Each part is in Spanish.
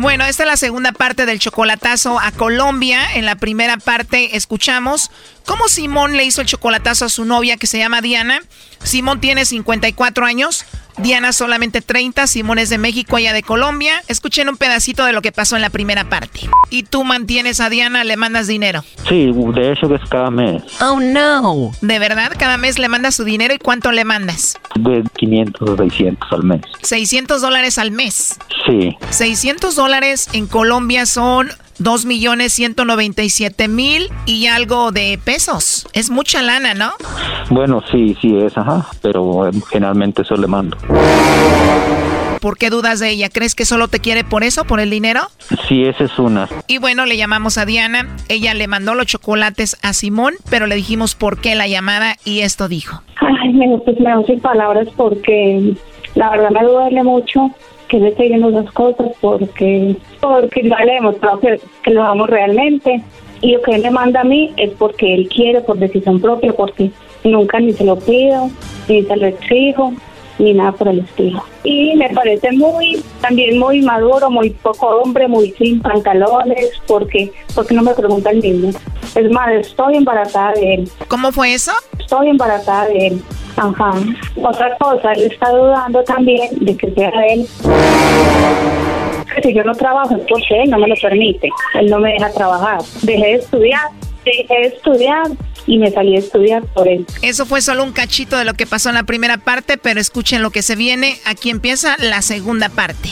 Bueno, esta es la segunda parte del chocolatazo a Colombia. En la primera parte escuchamos cómo Simón le hizo el chocolatazo a su novia que se llama Diana. Simón tiene 54 años, Diana solamente 30, Simón es de México, ella de Colombia. Escuchen un pedacito de lo que pasó en la primera parte. ¿Y tú mantienes a Diana, le mandas dinero? Sí, de hecho que es cada mes. Oh, no. ¿De verdad? ¿Cada mes le mandas su dinero y cuánto le mandas? De 500 o 600 al mes. 600 dólares al mes. Sí. 600 dólares en Colombia son dos millones ciento noventa y siete mil y algo de pesos. Es mucha lana, ¿no? Bueno, sí, sí es, ajá, pero eh, generalmente eso le mando. ¿Por qué dudas de ella? ¿Crees que solo te quiere por eso, por el dinero? Sí, esa es una. Y bueno, le llamamos a Diana. Ella le mandó los chocolates a Simón, pero le dijimos por qué la llamada y esto dijo. Ay, me, pues me sin palabras porque la verdad me duele mucho que le esté las cosas porque porque no le hemos que, que lo amo realmente. Y lo que él me manda a mí es porque él quiere por decisión propia porque nunca ni se lo pido ni se lo exijo ni nada por el estilo. Y me parece muy también muy maduro muy poco hombre muy sin pantalones porque porque no me pregunta el niño es más estoy embarazada de él. ¿cómo fue eso? estoy embarazada de él Ajá. Otra cosa, él está dudando también de que sea él. Si yo no trabajo es porque él no me lo permite. Él no me deja trabajar. Dejé de estudiar, dejé de estudiar y me salí a estudiar por él. Eso fue solo un cachito de lo que pasó en la primera parte, pero escuchen lo que se viene. Aquí empieza la segunda parte.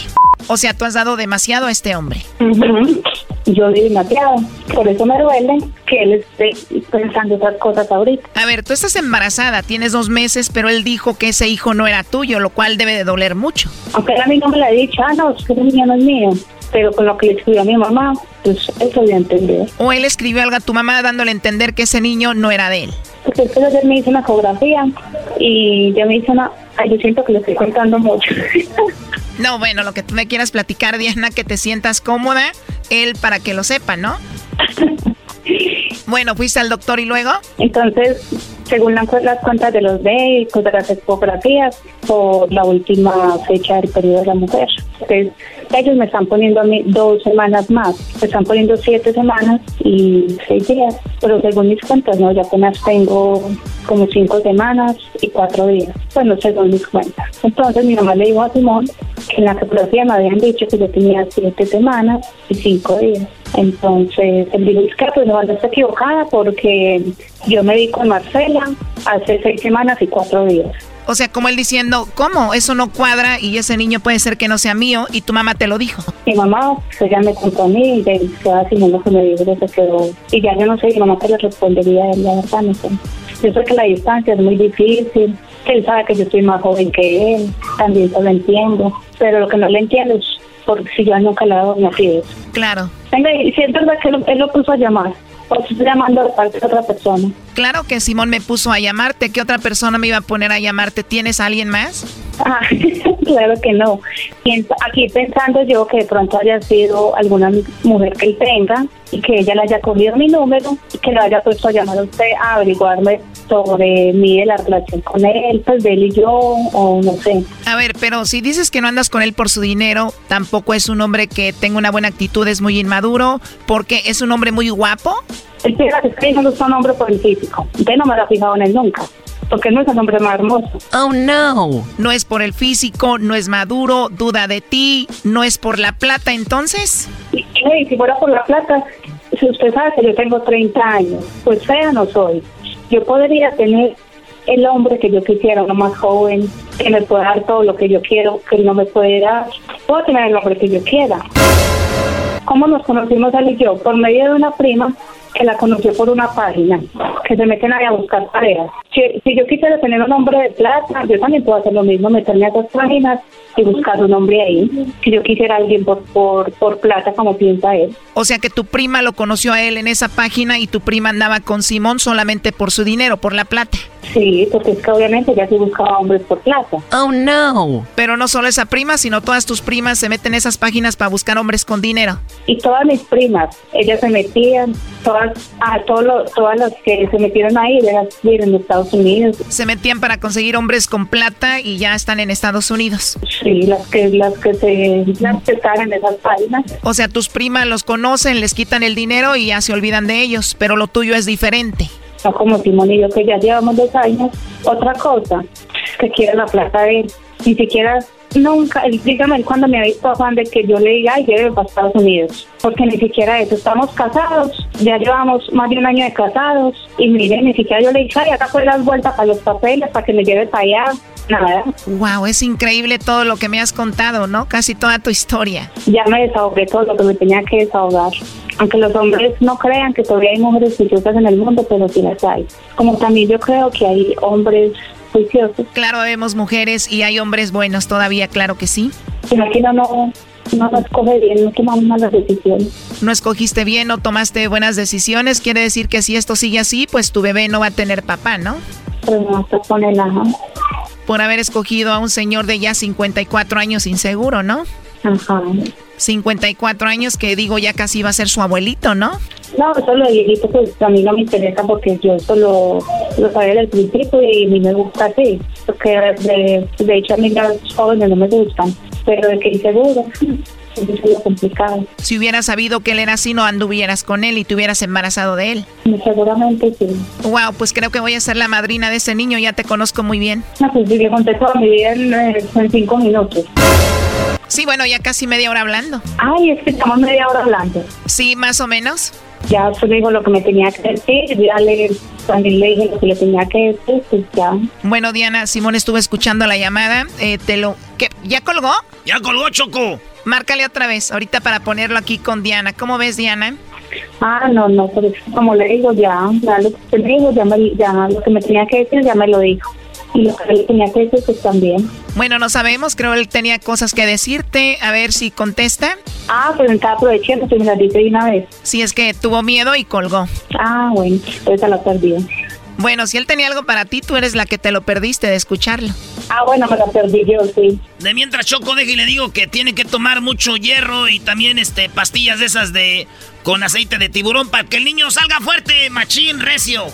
O sea, tú has dado demasiado a este hombre. Yo di demasiado. Por eso me duele que él esté pensando esas cosas ahorita. A ver, tú estás embarazada, tienes dos meses, pero él dijo que ese hijo no era tuyo, lo cual debe de doler mucho. Aunque él a mí no me lo ha dicho, ah, no, ese niño no es mío. Pero con lo que le escribió a mi mamá, pues eso voy a entender. O él escribió algo a tu mamá dándole a entender que ese niño no era de él. Porque es que ayer me hizo una ecografía y yo me hizo una... Ay, yo siento que le estoy contando mucho. No, bueno, lo que tú me quieras platicar, Diana, que te sientas cómoda, él para que lo sepa, ¿no? bueno, fuiste al doctor y luego. Entonces, según las cuentas de los médicos, de las ecografías, por la última fecha del periodo de la mujer. Entonces, ellos me están poniendo a mí dos semanas más. Me están poniendo siete semanas y seis días. Pero según mis cuentas, no, ya apenas tengo como cinco semanas y cuatro días. Bueno, según mis cuentas. Entonces, mi mamá le dijo a Simón en la ecografía me habían dicho que yo tenía siete semanas y cinco días. Entonces, dijo, es que pues no, está equivocada porque yo me di con Marcela hace seis semanas y cuatro días. O sea, como él diciendo, ¿cómo? Eso no cuadra y ese niño puede ser que no sea mío y tu mamá te lo dijo. Mi mamá, pues ya me contó a mí y de que no que me dijo se quedó. Y ya yo no sé, mi mamá te le respondería a él, la verdad, no sé. Yo sé que la distancia es muy difícil, que él sabe que yo estoy más joven que él, también se lo entiendo, pero lo que no le entiendo es porque si yo nunca le he dado una. Claro. Venga, y si es verdad que él lo puso a llamar, o estoy llamando de parte de otra persona. Claro que Simón me puso a llamarte. ¿Qué otra persona me iba a poner a llamarte? ¿Tienes a alguien más? Ah, claro que no. Aquí pensando yo que de pronto haya sido alguna mujer que él tenga y que ella le haya cogido mi número y que le haya puesto a llamar a usted a averiguarme sobre mí de la relación con él, pues de él y yo, o no sé. A ver, pero si dices que no andas con él por su dinero, tampoco es un hombre que tenga una buena actitud, es muy inmaduro, porque es un hombre muy guapo. El que no es un hombre por el físico. Usted no me lo ha fijado en él nunca porque no es el hombre más hermoso. Oh, no. No es por el físico, no es maduro, duda de ti, no es por la plata, entonces. Y, si fuera por la plata, si usted sabe que yo tengo 30 años, pues fea no soy. Yo podría tener el hombre que yo quisiera, uno más joven, que me pueda dar todo lo que yo quiero, que no me puede dar. Puedo tener el hombre que yo quiera. ¿Cómo nos conocimos él y yo? Por medio de una prima que la conoció por una página, que se meten ahí a buscar parejas. Si, si yo quisiera tener un hombre de plata, yo también puedo hacer lo mismo, meterme a esas páginas y buscar un hombre ahí. Si yo quisiera alguien por, por, por plata, como piensa él. O sea que tu prima lo conoció a él en esa página y tu prima andaba con Simón solamente por su dinero, por la plata. Sí, porque es que obviamente ya se buscaba hombres por plata. Oh no. Pero no solo esa prima, sino todas tus primas se meten en esas páginas para buscar hombres con dinero. Y todas mis primas, ellas se metían, todas, ah, todos todas las que se metieron ahí, ellas viven en Estados Unidos. Se metían para conseguir hombres con plata y ya están en Estados Unidos. Sí, las que, las que se, las que están en esas páginas. O sea, tus primas los conocen, les quitan el dinero y ya se olvidan de ellos, pero lo tuyo es diferente no como Simón y yo que ya llevamos dos años. Otra cosa, que quiere la plata de él. Ni siquiera, nunca, dígame cuando me ha visto afán de que yo le diga, ay, lleve para Estados Unidos. Porque ni siquiera eso, estamos casados, ya llevamos más de un año de casados. Y mire, ni siquiera yo le dije, ay, acá fue las vueltas para los papeles, para que me lleve para allá. Nada. Wow, es increíble todo lo que me has contado, ¿no? Casi toda tu historia. Ya me desahogué todo lo que me tenía que desahogar aunque los hombres no crean que todavía hay mujeres juiciosas en el mundo, pero sí las hay. Como también yo creo que hay hombres juiciosos. Claro, vemos mujeres y hay hombres buenos todavía, claro que sí. Pero aquí no, no, no escoge bien, no tomamos malas decisiones. No escogiste bien, no tomaste buenas decisiones, quiere decir que si esto sigue así, pues tu bebé no va a tener papá, ¿no? No se pone. Por haber escogido a un señor de ya 54 años inseguro, ¿no? Ajá. 54 años, que digo ya casi va a ser su abuelito, ¿no? No, eso lo viejito pues a mí no me interesa porque yo solo lo sabía desde el principio y a mí me gusta así, porque de, de hecho a mí los jóvenes no me gustan, pero de que inseguro. Es complicado. Si hubieras sabido que él era así, no anduvieras con él y te hubieras embarazado de él. Seguramente sí. Wow, pues creo que voy a ser la madrina de ese niño, ya te conozco muy bien. No, pues yo conté toda mi vida en cinco minutos. Sí, bueno, ya casi media hora hablando. Ay, es que estamos media hora hablando. Sí, más o menos. Ya usted dijo lo que me tenía que decir, ya le, también le dije lo que le tenía que decir, pues ya. Bueno, Diana, Simón estuvo escuchando la llamada, eh, te lo... ¿qué? ¿Ya colgó? Ya colgó, Choco. Márcale otra vez, ahorita para ponerlo aquí con Diana. ¿Cómo ves, Diana? Ah, no, no, pues como le digo, ya, ya lo que me dijo, ya, ya lo que me tenía que decir, ya me lo dijo y lo que él tenía que decir pues también. Bueno, no sabemos, creo que él tenía cosas que decirte, a ver si contesta. Ah, pues estaba aprovechando, que me de una vez. Si es que tuvo miedo y colgó. Ah, bueno, pues se lo perdí. Bueno, si él tenía algo para ti, tú eres la que te lo perdiste de escucharlo. Ah, bueno, me lo perdí yo, sí. De mientras Choco deje y le digo que tiene que tomar mucho hierro y también este pastillas de esas de con aceite de tiburón para que el niño salga fuerte, machín, recio.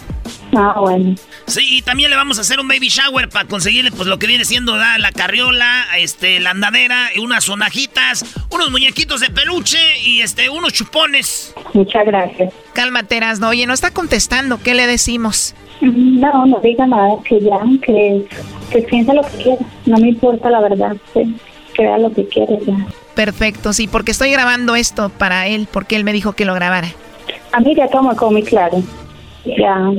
Ah, bueno. Sí, y también le vamos a hacer un baby shower para conseguirle pues lo que viene siendo la carriola, este, la andadera, unas sonajitas, unos muñequitos de peluche y este, unos chupones. Muchas gracias. Cálmate, no, oye, no está contestando, ¿qué le decimos? No, no diga nada, que ya, que, que piensa lo que quiera, no me importa la verdad, que, vea lo que quiere ya. Perfecto, sí, porque estoy grabando esto para él, porque él me dijo que lo grabara. A mí ya como muy claro, ya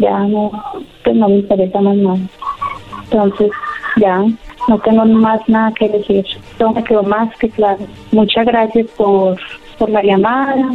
ya no, pues no me interesa más nada. Entonces, ya, no tengo más nada que decir. Todo me quedó más que claro. Muchas gracias por, por la llamada.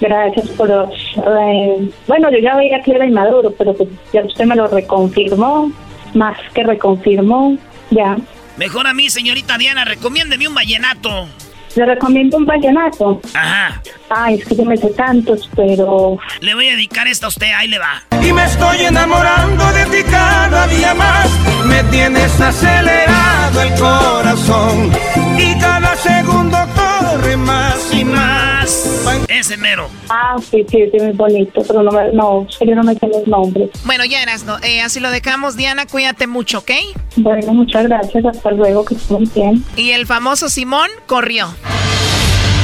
Gracias por. Eh, bueno, yo ya veía que era inmaduro, pero pues ya usted me lo reconfirmó, más que reconfirmó, ya. Mejor a mí, señorita Diana, recomiéndeme un vallenato. Le recomiendo un vallenato. Ajá. Ay, es que yo me sé tantos, pero... Le voy a dedicar esta a usted, ahí le va. Y me estoy enamorando de ti cada día más. Me tienes acelerado el corazón. Y cada segundo corre más y más. Ese mero. Ah, sí, sí, sí, muy bonito, pero no, me, no, yo no me sé los nombres. Bueno, ya eras, no, eh, así lo dejamos. Diana, cuídate mucho, ¿ok? Bueno, muchas gracias, hasta luego, que estén bien. Y el famoso Simón corrió.